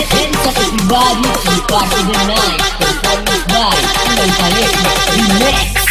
Everybody to party the night. Performance by Paleti Remix.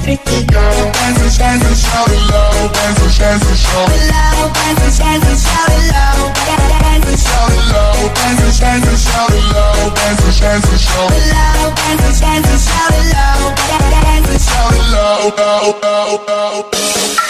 Dance and dance shout it dance dance it dance dance it dance dance dance it dance dance it dance dance it dance.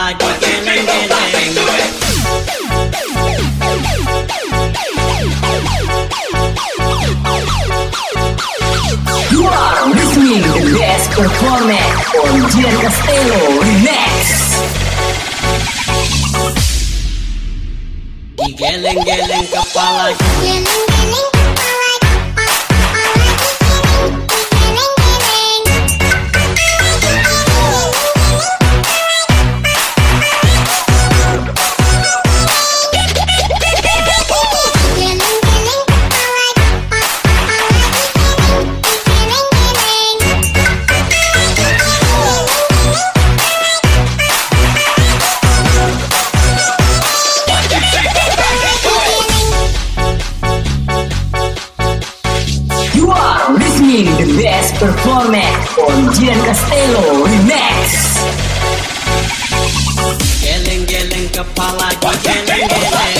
kepala digeleng-geleng You are listening to the best performance on Gian Castello Remix. Digeleng-geleng kepala You performance on Gian Castello Remix. Geleng-geleng kepala digeleng-geleng